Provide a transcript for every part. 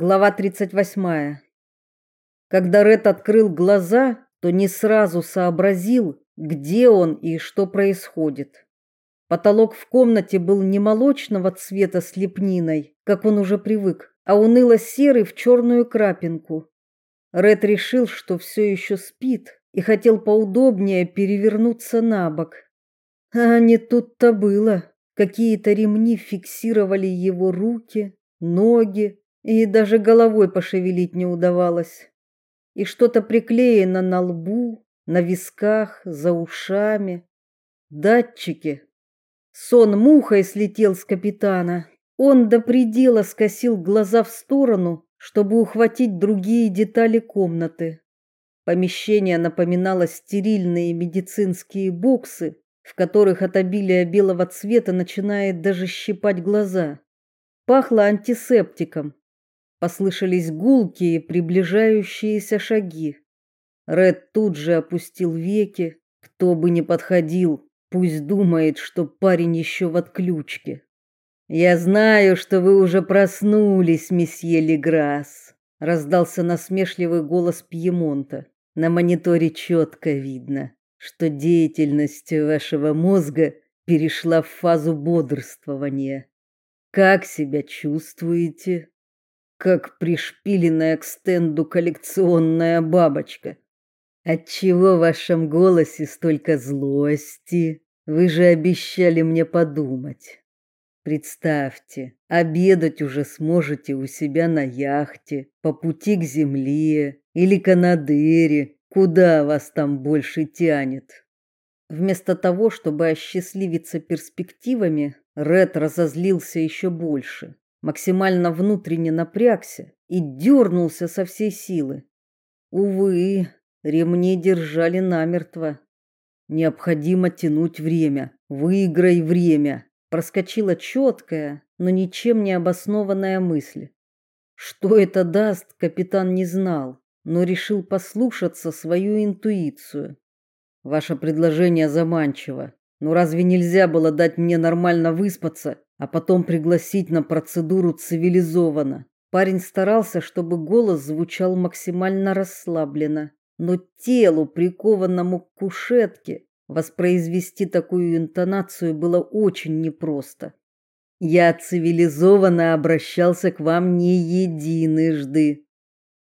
Глава 38. Когда Ред открыл глаза, то не сразу сообразил, где он и что происходит. Потолок в комнате был не молочного цвета с лепниной, как он уже привык, а уныло-серый в черную крапинку. Ред решил, что все еще спит, и хотел поудобнее перевернуться на бок. А не тут-то было. Какие-то ремни фиксировали его руки, ноги, и даже головой пошевелить не удавалось. И что-то приклеено на лбу, на висках, за ушами. Датчики. Сон мухой слетел с капитана. Он до предела скосил глаза в сторону, чтобы ухватить другие детали комнаты. Помещение напоминало стерильные медицинские боксы, в которых от обилия белого цвета начинает даже щипать глаза. Пахло антисептиком. Послышались гулкие приближающиеся шаги. Ред тут же опустил веки. Кто бы ни подходил, пусть думает, что парень еще в отключке. Я знаю, что вы уже проснулись, месье Леграс, раздался насмешливый голос Пьемонта. На мониторе четко видно, что деятельность вашего мозга перешла в фазу бодрствования. Как себя чувствуете? Как пришпиленная к стенду коллекционная бабочка. Отчего в вашем голосе столько злости? Вы же обещали мне подумать. Представьте, обедать уже сможете у себя на яхте, по пути к земле или Канадыре, Куда вас там больше тянет? Вместо того, чтобы осчастливиться перспективами, Ред разозлился еще больше, максимально внутренне напрягся и дернулся со всей силы. Увы, ремни держали намертво. Необходимо тянуть время. Выиграй время. Проскочила четкая, но ничем не обоснованная мысль. Что это даст, капитан не знал но решил послушаться свою интуицию. Ваше предложение заманчиво. Но разве нельзя было дать мне нормально выспаться, а потом пригласить на процедуру цивилизованно? Парень старался, чтобы голос звучал максимально расслабленно, но телу, прикованному к кушетке, воспроизвести такую интонацию было очень непросто. Я цивилизованно обращался к вам не единожды.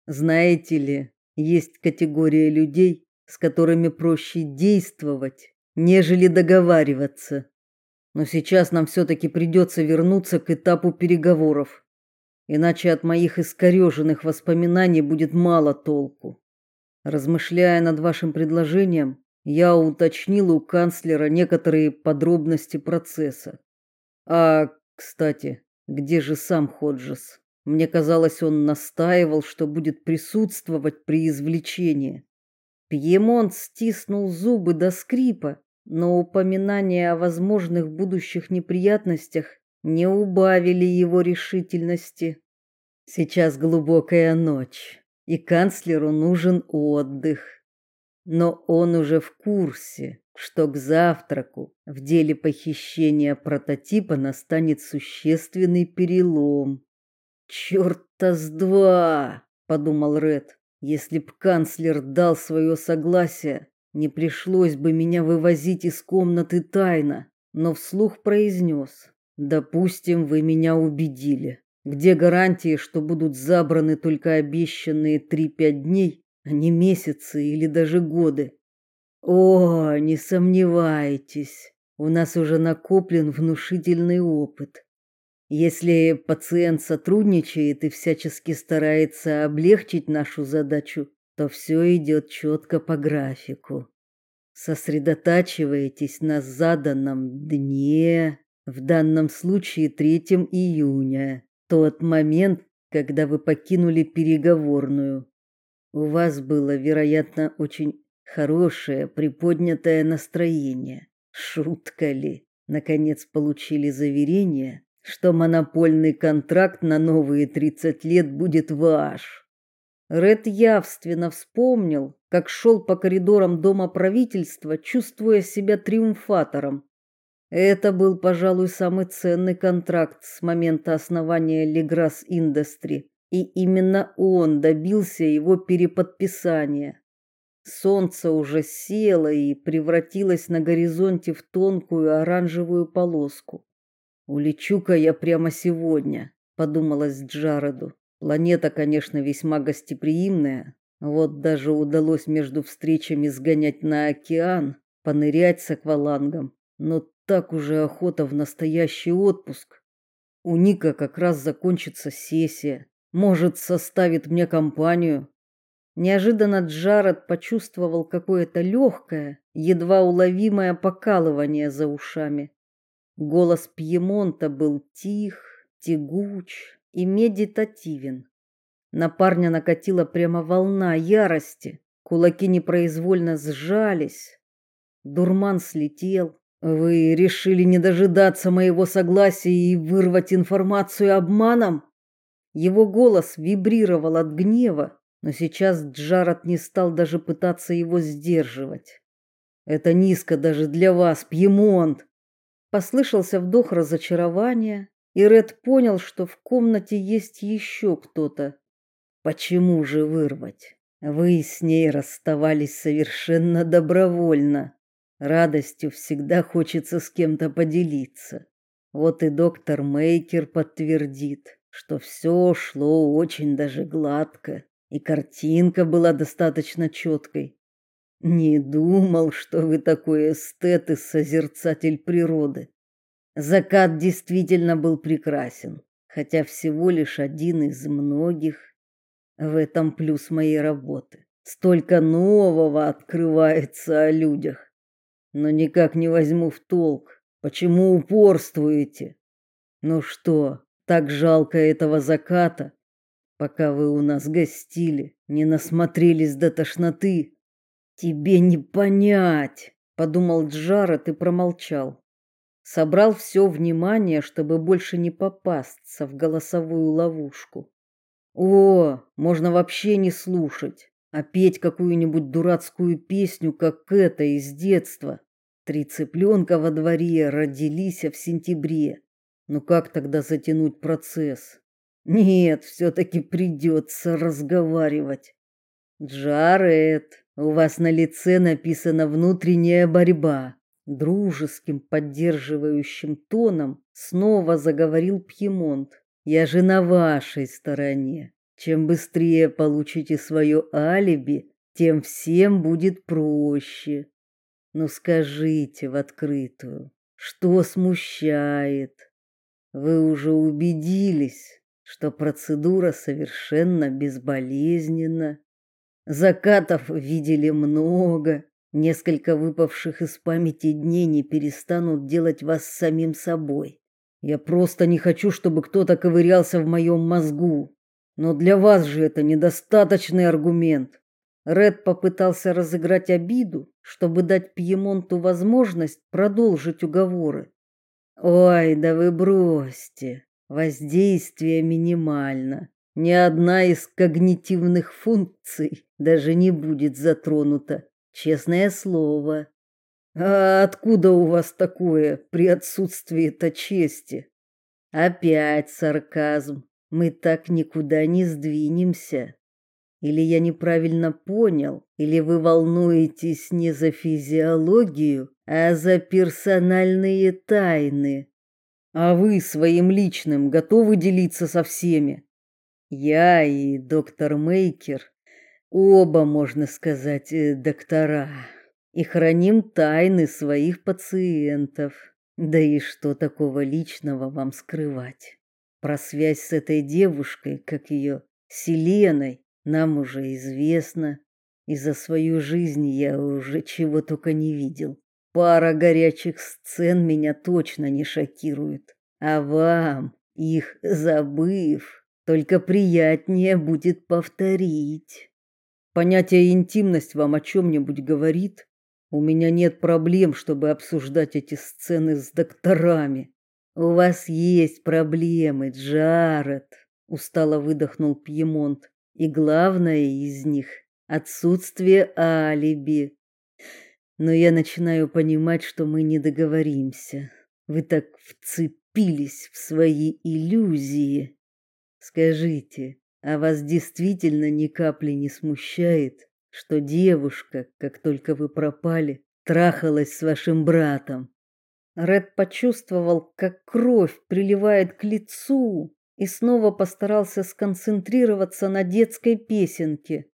Знаете ли, есть категория людей, с которыми проще действовать, нежели договариваться. Но сейчас нам все таки придется вернуться к этапу переговоров. Иначе от моих искореженных воспоминаний будет мало толку. Размышляя над вашим предложением, я уточнил у канцлера некоторые подробности процесса. А, кстати, где же сам Ходжес? Мне казалось, он настаивал, что будет присутствовать при извлечении. Пьемонт стиснул зубы до скрипа, но упоминания о возможных будущих неприятностях не убавили его решительности. Сейчас глубокая ночь, и канцлеру нужен отдых. Но он уже в курсе, что к завтраку в деле похищения прототипа настанет существенный перелом. Чёрта с два, подумал Ред. Если б канцлер дал свое согласие, не пришлось бы меня вывозить из комнаты тайно, но вслух произнес: "Допустим, вы меня убедили. Где гарантии, что будут забраны только обещанные три-пять дней, а не месяцы или даже годы?" О, не сомневайтесь, у нас уже накоплен внушительный опыт. Если пациент сотрудничает и всячески старается облегчить нашу задачу, то все идет четко по графику. Сосредотачивайтесь на заданном дне, в данном случае 3 июня, тот момент, когда вы покинули переговорную. У вас было, вероятно, очень хорошее приподнятое настроение. Шутка ли? Наконец получили заверение, что монопольный контракт на новые 30 лет будет ваш. Ред явственно вспомнил, как шел по коридорам дома правительства, чувствуя себя триумфатором. Это был, пожалуй, самый ценный контракт с момента основания Legras Industry, И именно он добился его переподписания. Солнце уже село и превратилось на горизонте в тонкую оранжевую полоску. Улечу-ка я прямо сегодня, подумалось Джареду. Планета, конечно, весьма гостеприимная. Вот даже удалось между встречами сгонять на океан, понырять с аквалангом. Но так уже охота в настоящий отпуск. У Ника как раз закончится сессия. Может, составит мне компанию. Неожиданно Джаред почувствовал какое-то легкое, едва уловимое покалывание за ушами. Голос Пьемонта был тих, тягуч и медитативен. На парня накатила прямо волна ярости. Кулаки непроизвольно сжались. Дурман слетел. Вы решили не дожидаться моего согласия и вырвать информацию обманом? Его голос вибрировал от гнева, но сейчас Джаред не стал даже пытаться его сдерживать. Это низко даже для вас, Пьемонт. Послышался вдох разочарования, и Ред понял, что в комнате есть еще кто-то. Почему же вырвать? Вы с ней расставались совершенно добровольно. Радостью всегда хочется с кем-то поделиться. Вот и доктор Мейкер подтвердит, что все шло очень даже гладко и картинка была достаточно четкой. Не думал, что вы такой эстет и созерцатель природы. Закат действительно был прекрасен, хотя всего лишь один из многих. В этом плюс моей работы. Столько нового открывается о людях. Но никак не возьму в толк, почему упорствуете. Ну что, так жалко этого заката, пока вы у нас гостили, не насмотрелись до тошноты. Тебе не понять, подумал Джаред и промолчал. Собрал все внимание, чтобы больше не попасться в голосовую ловушку. О, можно вообще не слушать, а петь какую-нибудь дурацкую песню, как эта из детства. Три цыпленка во дворе родились в сентябре. Ну как тогда затянуть процесс? Нет, все таки придется разговаривать. Джаред, у вас на лице написана внутренняя борьба. Дружеским, поддерживающим тоном снова заговорил Пьемонт. Я же на вашей стороне. Чем быстрее получите свое алиби, тем всем будет проще. Ну скажите в открытую, что смущает? Вы уже убедились, что процедура совершенно безболезненна. Закатов видели много. Несколько выпавших из памяти дней не перестанут делать вас самим собой. Я просто не хочу, чтобы кто-то ковырялся в моем мозгу. Но для вас же это недостаточный аргумент. Ред попытался разыграть обиду, чтобы дать Пьемонту возможность продолжить уговоры. Ой, да вы бросьте. Воздействие минимально. Ни одна из когнитивных функций даже не будет затронута. Честное слово. А откуда у вас такое при отсутствии-то чести? Опять сарказм. Мы так никуда не сдвинемся. Или я неправильно понял, или вы волнуетесь не за физиологию, а за персональные тайны. А вы своим личным готовы делиться со всеми? Я и доктор Мейкер оба, можно сказать, э, доктора, и храним тайны своих пациентов. Да и что такого личного вам скрывать? Про связь с этой девушкой, как ее, Селеной, нам уже известно. И за свою жизнь я уже чего только не видел. Пара горячих сцен меня точно не шокирует. А вам, их забыв, только приятнее будет повторить. Понятие интимность вам о чем нибудь говорит? У меня нет проблем, чтобы обсуждать эти сцены с докторами. У вас есть проблемы, Джаред, устало выдохнул Пьемонт. И главное из них отсутствие алиби. Но я начинаю понимать, что мы не договоримся. Вы так вцепились в свои иллюзии. Скажите, А вас действительно ни капли не смущает, что девушка, как только вы пропали, трахалась с вашим братом? Ред почувствовал, как кровь приливает к лицу, и снова постарался сконцентрироваться на детской песенке.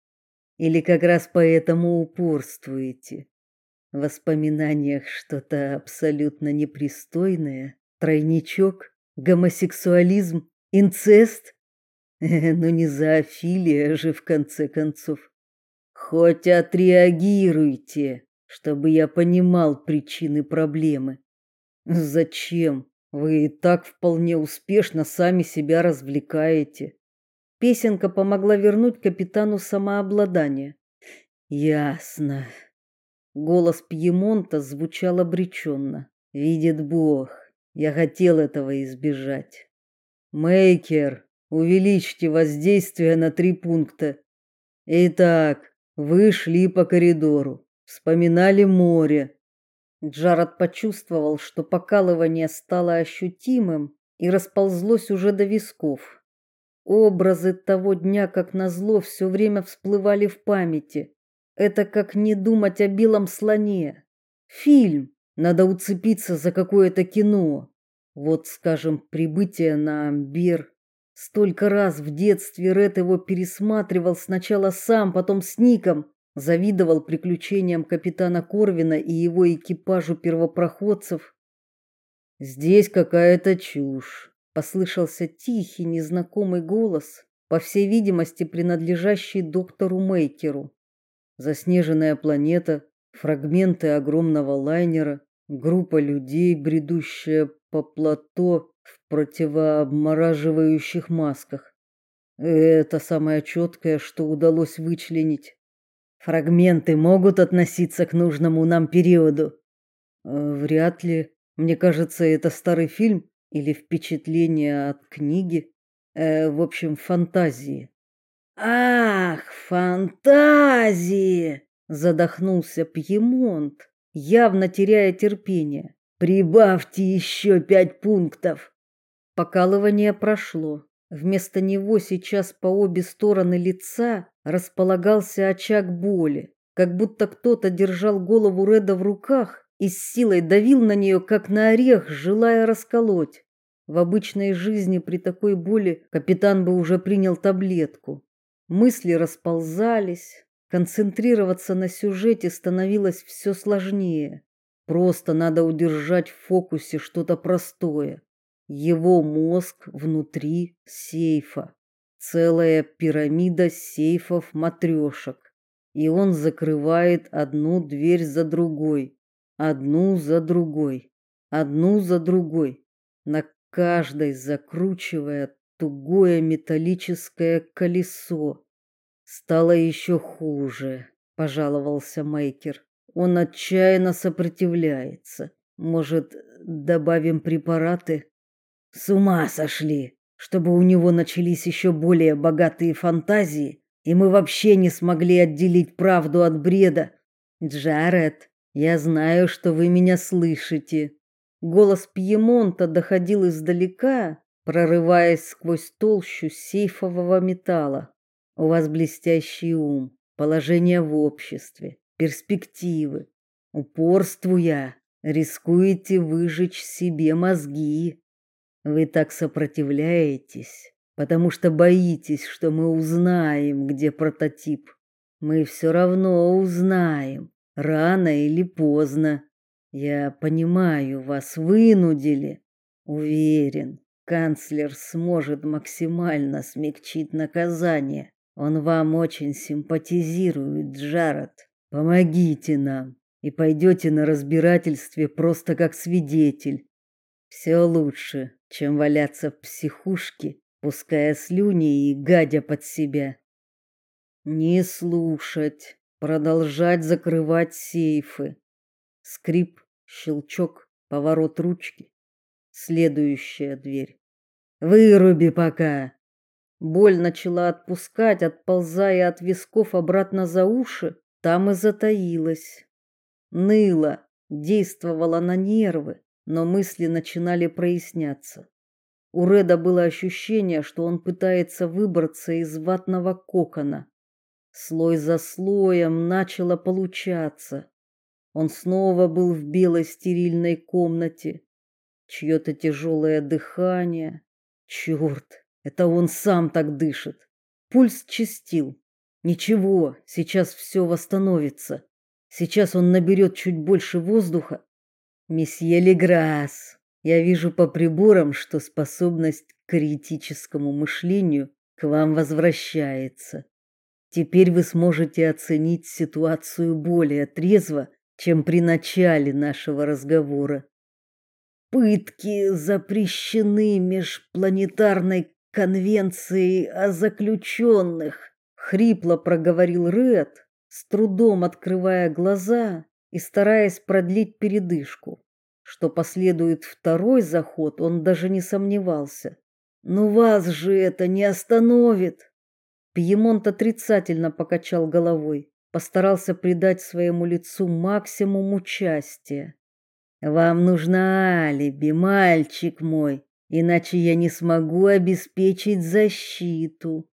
Или как раз поэтому упорствуете? В воспоминаниях что-то абсолютно непристойное, тройничок, гомосексуализм, инцест. Ну не зоофилия же в конце концов. Хоть отреагируйте, чтобы я понимал причины проблемы. Зачем? Вы и так вполне успешно сами себя развлекаете. Песенка помогла вернуть капитану самообладание. Ясно. Голос Пьемонта звучал обреченно. Видит Бог, я хотел этого избежать. Мейкер, увеличьте воздействие на три пункта. Итак, вы шли по коридору, вспоминали море, Джаред почувствовал, что покалывание стало ощутимым и расползлось уже до висков. Образы того дня, как назло, все время всплывали в памяти. Это как не думать о белом слоне. Фильм. Надо уцепиться за какое-то кино. Вот, скажем, прибытие на Амбер. Столько раз в детстве Ред его пересматривал сначала сам, потом с Ником, завидовал приключениям капитана Корвина и его экипажу первопроходцев. Здесь какая-то чушь, послышался тихий незнакомый голос, по всей видимости, принадлежащий доктору Мейкеру. Заснеженная планета, фрагменты огромного лайнера, группа людей, бредущая по плато в противообмораживающих масках. Это самое четкое, что удалось вычленить. Фрагменты могут относиться к нужному нам периоду. Э, вряд ли. Мне кажется, это старый фильм или впечатление от книги. Э, в общем, фантазии. Ах, фантазии, задохнулся Пьемонт, явно теряя терпение. Прибавьте еще пять пунктов. Покалывание прошло. Вместо него сейчас по обе стороны лица располагался очаг боли, как будто кто-то держал голову Реда в руках и с силой давил на нее, как на орех, желая расколоть. В обычной жизни при такой боли капитан бы уже принял таблетку. Мысли расползались, концентрироваться на сюжете становилось все сложнее. Просто надо удержать в фокусе что-то простое. Его мозг внутри сейфа. Целая пирамида сейфов матрешек. И он закрывает одну дверь за другой, одну за другой, одну за другой, на каждой закручивая тугое металлическое колесо. Стало еще хуже, пожаловался Мейкер. Он отчаянно сопротивляется. Может, добавим препараты? С ума сошли, чтобы у него начались еще более богатые фантазии, и мы вообще не смогли отделить правду от бреда. Джаред, я знаю, что вы меня слышите. Голос Пьемонта доходил издалека, прорываясь сквозь толщу сейфового металла. У вас блестящий ум, положение в обществе, перспективы. Упорствуя, рискуете выжечь себе мозги. Вы так сопротивляетесь, потому что боитесь, что мы узнаем, где прототип. Мы все равно узнаем, рано или поздно. Я понимаю, вас вынудили. Уверен, канцлер сможет максимально смягчить наказание. Он вам очень симпатизирует, Джаред. Помогите нам и пойдете на разбирательстве просто как свидетель. Все лучше, чем валяться в психушке, пуская слюни и гадя под себя. Не слушать, продолжать закрывать сейфы. Скрип, щелчок, поворот ручки. Следующая дверь. Выруби пока. Боль начала отпускать, отползая от висков обратно за уши, там и затаилась. Ныла, действовала на нервы, но мысли начинали проясняться. У Реда было ощущение, что он пытается выбраться из ватного кокона. Слой за слоем начало получаться. Он снова был в белой стерильной комнате. Чье-то тяжелое дыхание. Черт, это он сам так дышит. Пульс чистил. Ничего, сейчас все восстановится. Сейчас он наберет чуть больше воздуха. Месье Леграс, я вижу по приборам, что способность к критическому мышлению к вам возвращается. Теперь вы сможете оценить ситуацию более трезво, чем при начале нашего разговора. Пытки запрещены межпланетарной конвенцией о заключенных, хрипло проговорил Ред, с трудом открывая глаза и стараясь продлить передышку. Что последует второй заход, он даже не сомневался. Но вас же это не остановит. Пьемонт отрицательно покачал головой, постарался придать своему лицу максимум участия. Вам нужно алиби, мальчик мой, иначе я не смогу обеспечить защиту.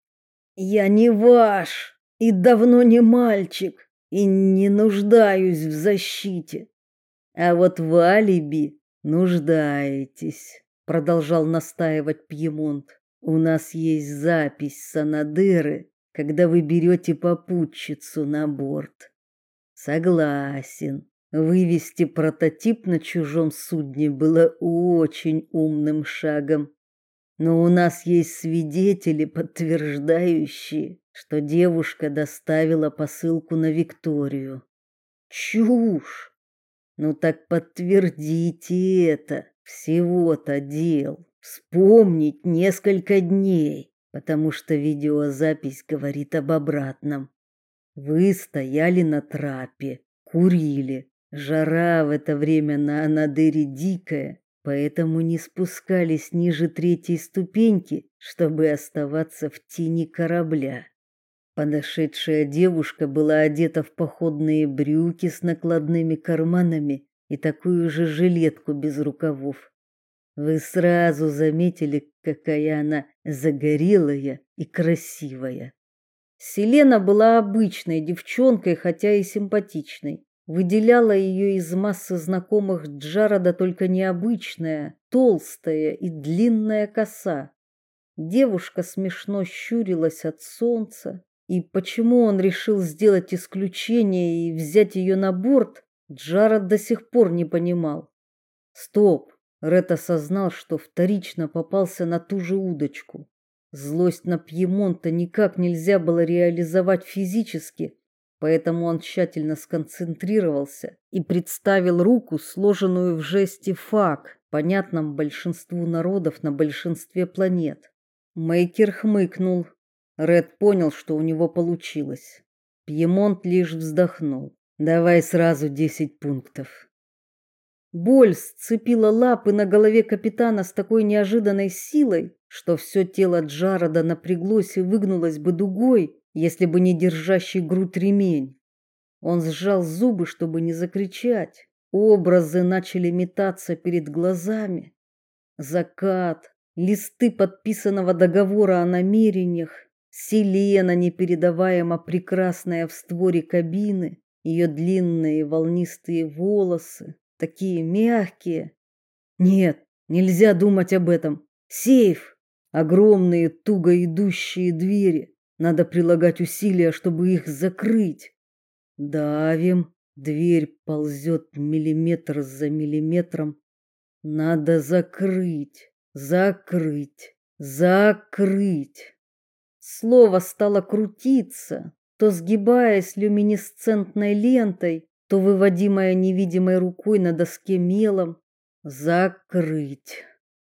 Я не ваш и давно не мальчик и не нуждаюсь в защите. А вот в алиби нуждаетесь, продолжал настаивать Пьемонт. У нас есть запись Санадеры, когда вы берете попутчицу на борт. Согласен. Вывести прототип на чужом судне было очень умным шагом. Но у нас есть свидетели, подтверждающие, что девушка доставила посылку на Викторию. Чушь. Ну так подтвердите это. Всего-то дел. Вспомнить несколько дней, потому что видеозапись говорит об обратном. Вы стояли на трапе, курили. Жара в это время на Анадыре дикая, поэтому не спускались ниже третьей ступеньки, чтобы оставаться в тени корабля. Подошедшая девушка была одета в походные брюки с накладными карманами и такую же жилетку без рукавов. Вы сразу заметили, какая она загорелая и красивая. Селена была обычной девчонкой, хотя и симпатичной. Выделяла ее из массы знакомых Джарода только необычная, толстая и длинная коса. Девушка смешно щурилась от солнца, и почему он решил сделать исключение и взять ее на борт, Джарод до сих пор не понимал. Стоп, Ред осознал, что вторично попался на ту же удочку. Злость на Пьемонта никак нельзя было реализовать физически, поэтому он тщательно сконцентрировался и представил руку, сложенную в жесте фак, понятном большинству народов на большинстве планет. Мейкер хмыкнул. Ред понял, что у него получилось. Пьемонт лишь вздохнул. Давай сразу десять пунктов. Боль сцепила лапы на голове капитана с такой неожиданной силой, что все тело Джарода напряглось и выгнулось бы дугой, если бы не держащий грудь ремень. Он сжал зубы, чтобы не закричать. Образы начали метаться перед глазами. Закат, листы подписанного договора о намерениях, Селена, непередаваемо прекрасная в створе кабины, ее длинные волнистые волосы, такие мягкие. Нет, нельзя думать об этом. Сейф, огромные туго идущие двери. Надо прилагать усилия, чтобы их закрыть. Давим, дверь ползет миллиметр за миллиметром. Надо закрыть, закрыть, закрыть. Слово стало крутиться, то сгибаясь люминесцентной лентой, то выводимая невидимой рукой на доске мелом, закрыть.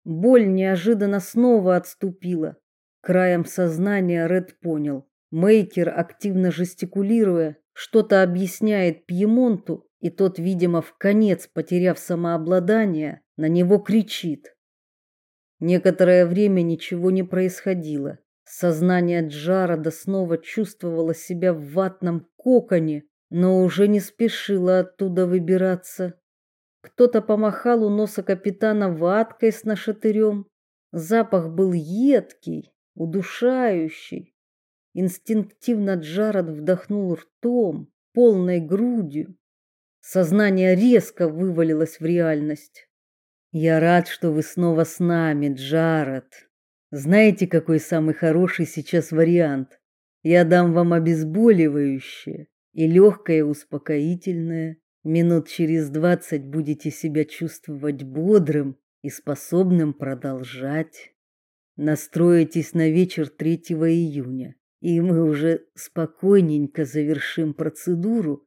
Боль неожиданно снова отступила. Краем сознания Ред понял. Мейкер, активно жестикулируя, что-то объясняет Пьемонту, и тот, видимо, в конец потеряв самообладание, на него кричит. Некоторое время ничего не происходило. Сознание Джарода снова чувствовало себя в ватном коконе, но уже не спешила оттуда выбираться. Кто-то помахал у носа капитана ваткой с нашатырем. Запах был едкий, удушающий. Инстинктивно Джаред вдохнул ртом, полной грудью. Сознание резко вывалилось в реальность. Я рад, что вы снова с нами, Джаред. Знаете, какой самый хороший сейчас вариант? Я дам вам обезболивающее и легкое успокоительное. Минут через двадцать будете себя чувствовать бодрым и способным продолжать. Настроитесь на вечер 3 июня, и мы уже спокойненько завершим процедуру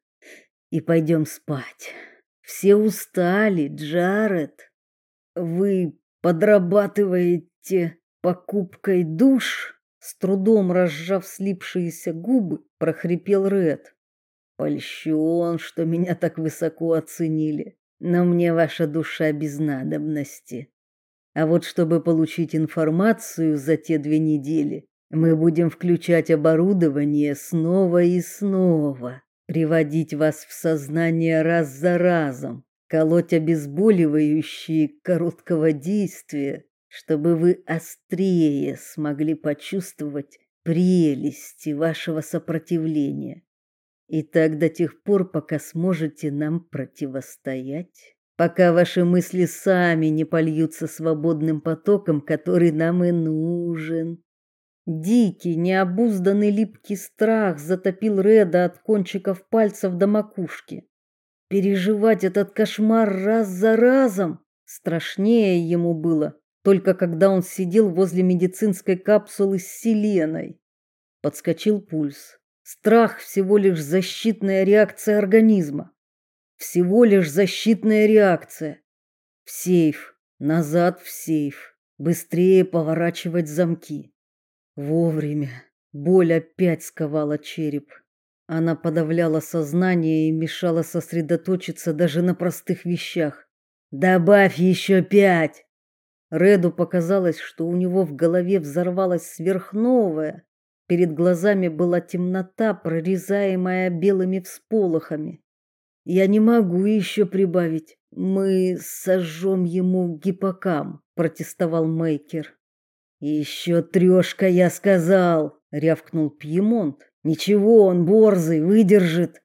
и пойдем спать. Все устали, Джаред. Вы подрабатываете покупкой душ? С трудом разжав слипшиеся губы, прохрипел Ред. Польщен, что меня так высоко оценили, но мне ваша душа без надобности. А вот чтобы получить информацию за те две недели, мы будем включать оборудование снова и снова, приводить вас в сознание раз за разом, колоть обезболивающие короткого действия, чтобы вы острее смогли почувствовать прелести вашего сопротивления. И так до тех пор, пока сможете нам противостоять, пока ваши мысли сами не польются свободным потоком, который нам и нужен. Дикий, необузданный липкий страх затопил Реда от кончиков пальцев до макушки. Переживать этот кошмар раз за разом страшнее ему было, только когда он сидел возле медицинской капсулы с селеной. Подскочил пульс. Страх всего лишь защитная реакция организма. Всего лишь защитная реакция. В сейф, назад в сейф, быстрее поворачивать замки. Вовремя. Боль опять сковала череп. Она подавляла сознание и мешала сосредоточиться даже на простых вещах. Добавь еще пять. Реду показалось, что у него в голове взорвалась сверхновая, Перед глазами была темнота, прорезаемая белыми всполохами. Я не могу еще прибавить. Мы сожжем ему гиппокам, протестовал Мейкер. Еще трешка, я сказал, рявкнул Пьемонт. Ничего, он борзый, выдержит.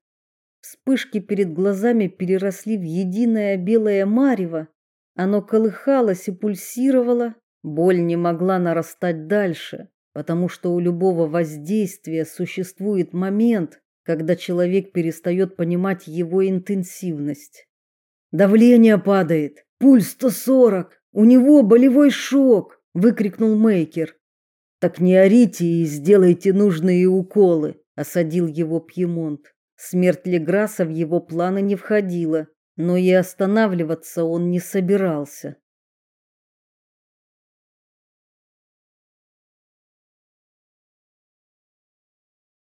Вспышки перед глазами переросли в единое белое марево. Оно колыхалось и пульсировало. Боль не могла нарастать дальше потому что у любого воздействия существует момент, когда человек перестает понимать его интенсивность. Давление падает, пульс 140, у него болевой шок, выкрикнул Мейкер. Так не орите и сделайте нужные уколы, осадил его Пьемонт. Смерть Леграса в его планы не входила, но и останавливаться он не собирался.